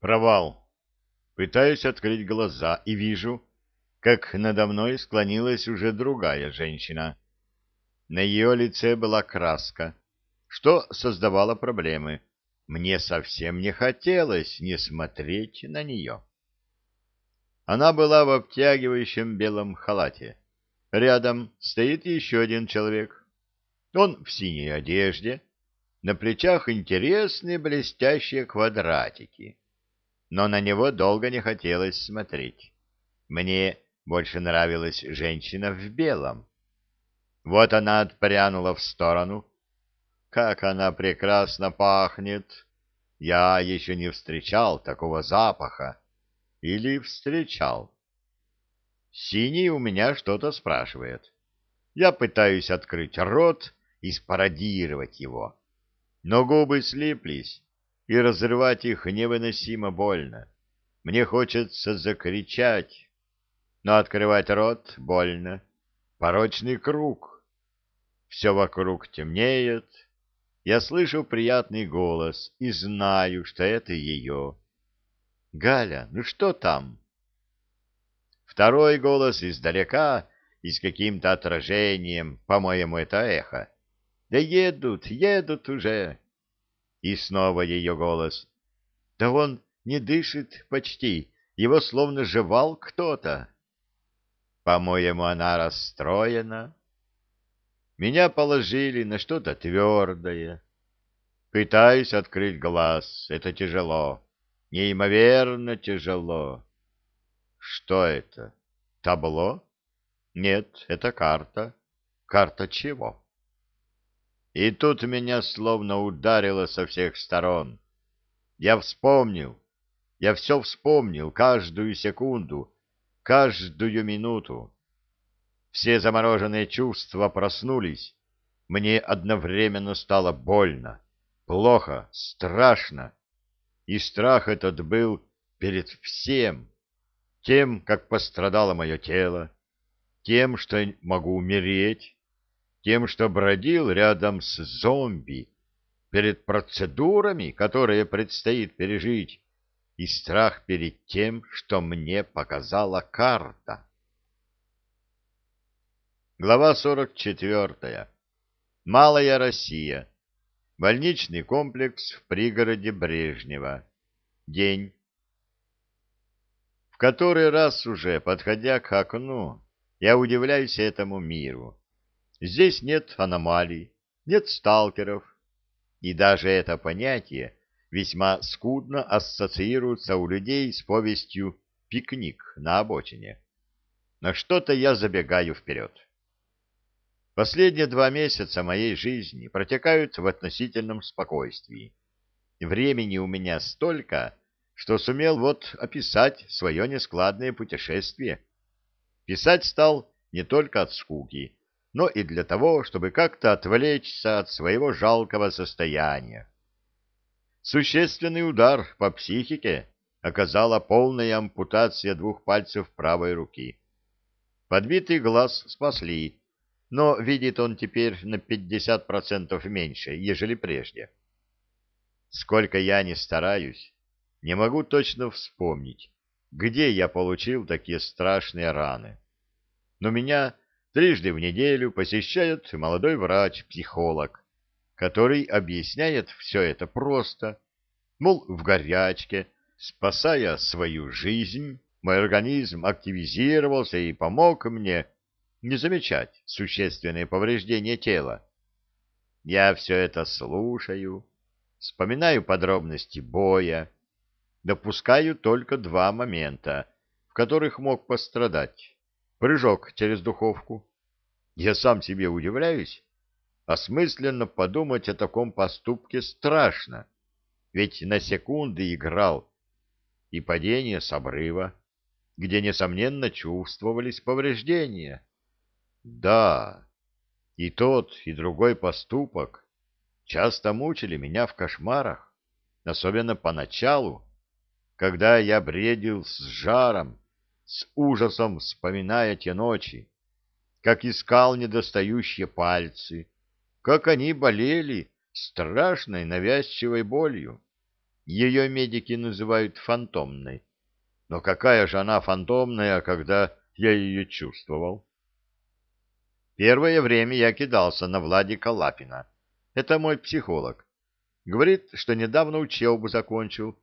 Провал. Пытаюсь открыть глаза и вижу, как надо мной склонилась уже другая женщина. На ее лице была краска, что создавало проблемы. Мне совсем не хотелось не смотреть на нее. Она была в обтягивающем белом халате. Рядом стоит еще один человек. Он в синей одежде, на плечах интересные блестящие квадратики. Но на него долго не хотелось смотреть. Мне больше нравилась женщина в белом. Вот она отпрянула в сторону. Как она прекрасно пахнет! Я еще не встречал такого запаха. Или встречал. Синий у меня что-то спрашивает. Я пытаюсь открыть рот и спародировать его. Но губы слиплись, и разрывать их невыносимо больно. Мне хочется закричать, но открывать рот больно. Порочный круг. Все вокруг темнеет. Я слышу приятный голос и знаю, что это ее. «Галя, ну что там?» Второй голос издалека и с каким-то отражением, по-моему, это эхо. «Да едут, едут уже!» И снова ее голос. «Да он не дышит почти, его словно жевал кто-то». По-моему, она расстроена. Меня положили на что-то твердое. Пытаюсь открыть глаз. Это тяжело. Неимоверно тяжело. Что это? Табло? Нет, это карта. Карта чего? И тут меня словно ударило со всех сторон. Я вспомнил. Я все вспомнил, каждую секунду, каждую минуту. Все замороженные чувства проснулись. Мне одновременно стало больно, плохо, страшно. И страх этот был перед всем тем, как пострадало мое тело, тем, что могу умереть, тем, что бродил рядом с зомби, перед процедурами, которые предстоит пережить, и страх перед тем, что мне показала карта. Глава 44. Малая Россия. Больничный комплекс в пригороде Брежнева. День который раз уже, подходя к окну, я удивляюсь этому миру. Здесь нет аномалий, нет сталкеров, и даже это понятие весьма скудно ассоциируется у людей с повестью «Пикник на обочине». Но что-то я забегаю вперед. Последние два месяца моей жизни протекают в относительном спокойствии. Времени у меня столько, что сумел вот описать свое нескладное путешествие. Писать стал не только от скуки, но и для того, чтобы как-то отвлечься от своего жалкого состояния. Существенный удар по психике оказала полная ампутация двух пальцев правой руки. Подбитый глаз спасли, но видит он теперь на 50% меньше, ежели прежде. Сколько я не стараюсь, не могу точно вспомнить, где я получил такие страшные раны. Но меня трижды в неделю посещает молодой врач-психолог, который объясняет все это просто. Мол, в горячке, спасая свою жизнь, мой организм активизировался и помог мне не замечать существенные повреждения тела. Я все это слушаю, вспоминаю подробности боя, допускаю только два момента, в которых мог пострадать. Прыжок через духовку. Я сам себе удивляюсь. Осмысленно подумать о таком поступке страшно, ведь на секунды играл. И падение с обрыва, где, несомненно, чувствовались повреждения. Да, и тот, и другой поступок часто мучили меня в кошмарах, особенно поначалу, когда я бредил с жаром, с ужасом вспоминая те ночи, как искал недостающие пальцы, как они болели страшной навязчивой болью. ее медики называют фантомной. Но какая же она фантомная, когда я ее чувствовал? Первое время я кидался на Владика Лапина. Это мой психолог. Говорит, что недавно учебу закончил.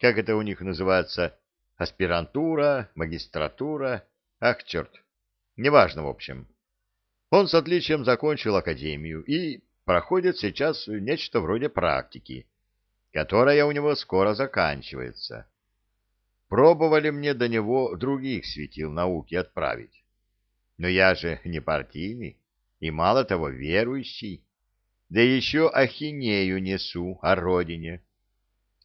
Как это у них называется? Аспирантура, магистратура. Ах, черт. Неважно, в общем. Он с отличием закончил академию и проходит сейчас нечто вроде практики, которая у него скоро заканчивается. Пробовали мне до него других светил науки отправить. Но я же не партийный и, мало того, верующий. Да еще ахинею несу о родине.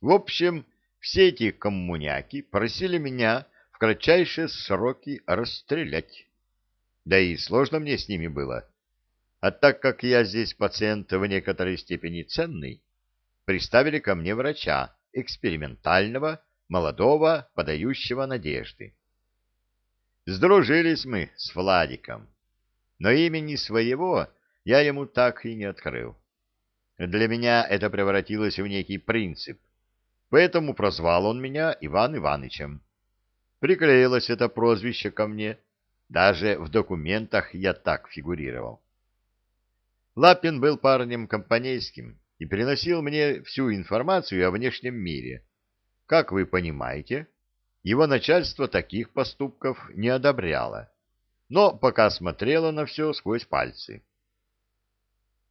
В общем, все эти коммуняки просили меня в кратчайшие сроки расстрелять. Да и сложно мне с ними было. А так как я здесь пациент в некоторой степени ценный, приставили ко мне врача, экспериментального, молодого, подающего надежды. Сдружились мы с Владиком, но имени своего я ему так и не открыл. Для меня это превратилось в некий принцип, поэтому прозвал он меня Иван Иванычем. Приклеилось это прозвище ко мне, даже в документах я так фигурировал. Лапин был парнем компанейским и приносил мне всю информацию о внешнем мире. Как вы понимаете, его начальство таких поступков не одобряло, но пока смотрело на все сквозь пальцы.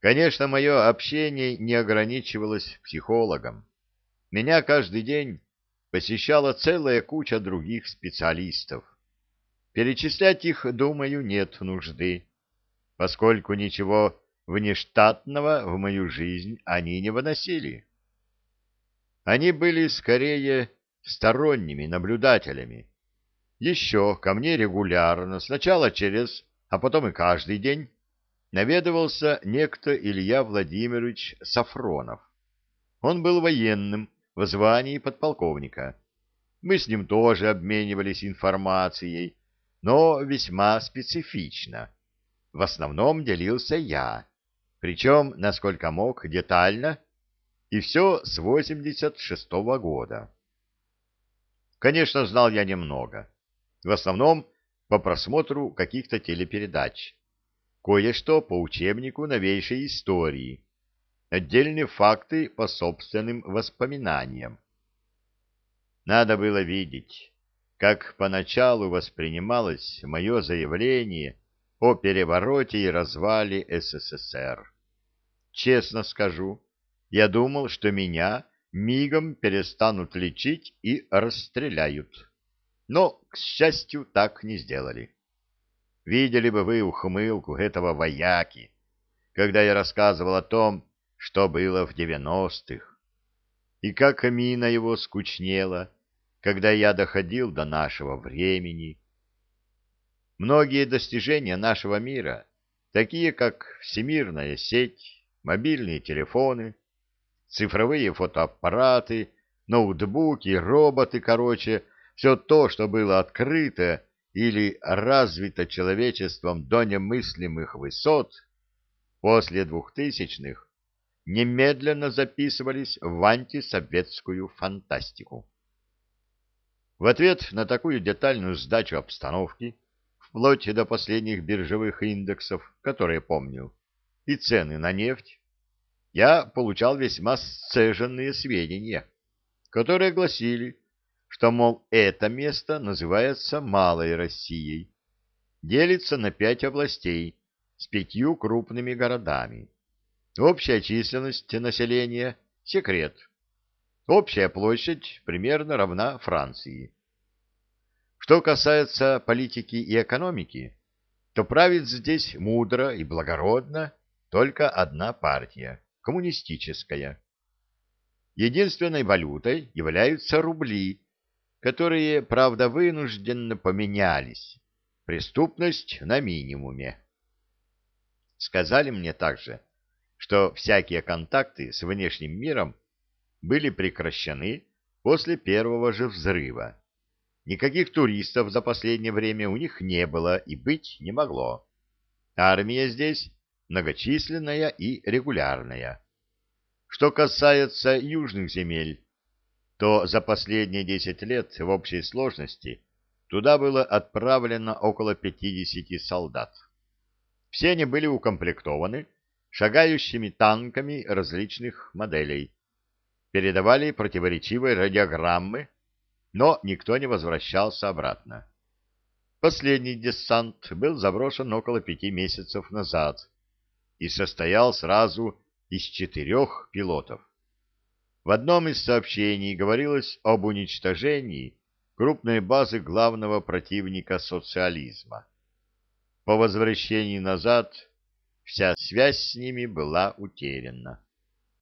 Конечно, мое общение не ограничивалось психологом. Меня каждый день посещала целая куча других специалистов. Перечислять их, думаю, нет нужды, поскольку ничего внештатного в мою жизнь они не выносили. Они были скорее сторонними наблюдателями. Еще ко мне регулярно, сначала через, а потом и каждый день, наведывался некто Илья Владимирович Сафронов. Он был военным в звании подполковника. Мы с ним тоже обменивались информацией, но весьма специфично. В основном делился я, причем, насколько мог, детально, и все с 86-го года. Конечно, знал я немного. В основном по просмотру каких-то телепередач. Кое-что по учебнику новейшей истории. Отдельные факты по собственным воспоминаниям. Надо было видеть, как поначалу воспринималось мое заявление о перевороте и развале СССР. Честно скажу, я думал, что меня мигом перестанут лечить и расстреляют. Но, к счастью, так не сделали. Видели бы вы ухмылку этого вояки, когда я рассказывал о том, что было в девяностых, и как мина его скучнела, когда я доходил до нашего времени. Многие достижения нашего мира, такие как всемирная сеть, мобильные телефоны, цифровые фотоаппараты, ноутбуки, роботы, короче, все то, что было открыто или развито человечеством до немыслимых высот, после двухтысячных немедленно записывались в антисоветскую фантастику. В ответ на такую детальную сдачу обстановки, вплоть до последних биржевых индексов, которые помню, и цены на нефть, я получал весьма сцеженные сведения, которые гласили, что, мол, это место называется Малой Россией, делится на пять областей с пятью крупными городами. Общая численность населения – секрет. Общая площадь примерно равна Франции. Что касается политики и экономики, то правит здесь мудро и благородно только одна партия коммунистическая. Единственной валютой являются рубли, которые, правда, вынужденно поменялись. Преступность на минимуме. Сказали мне также, что всякие контакты с внешним миром были прекращены после первого же взрыва. Никаких туристов за последнее время у них не было и быть не могло. Армия здесь многочисленная и регулярная. Что касается южных земель, то за последние 10 лет в общей сложности туда было отправлено около 50 солдат. Все они были укомплектованы шагающими танками различных моделей, передавали противоречивые радиограммы, но никто не возвращался обратно. Последний десант был заброшен около пяти месяцев назад и состоял сразу из четырех пилотов. В одном из сообщений говорилось об уничтожении крупной базы главного противника социализма. По возвращении назад вся связь с ними была утеряна.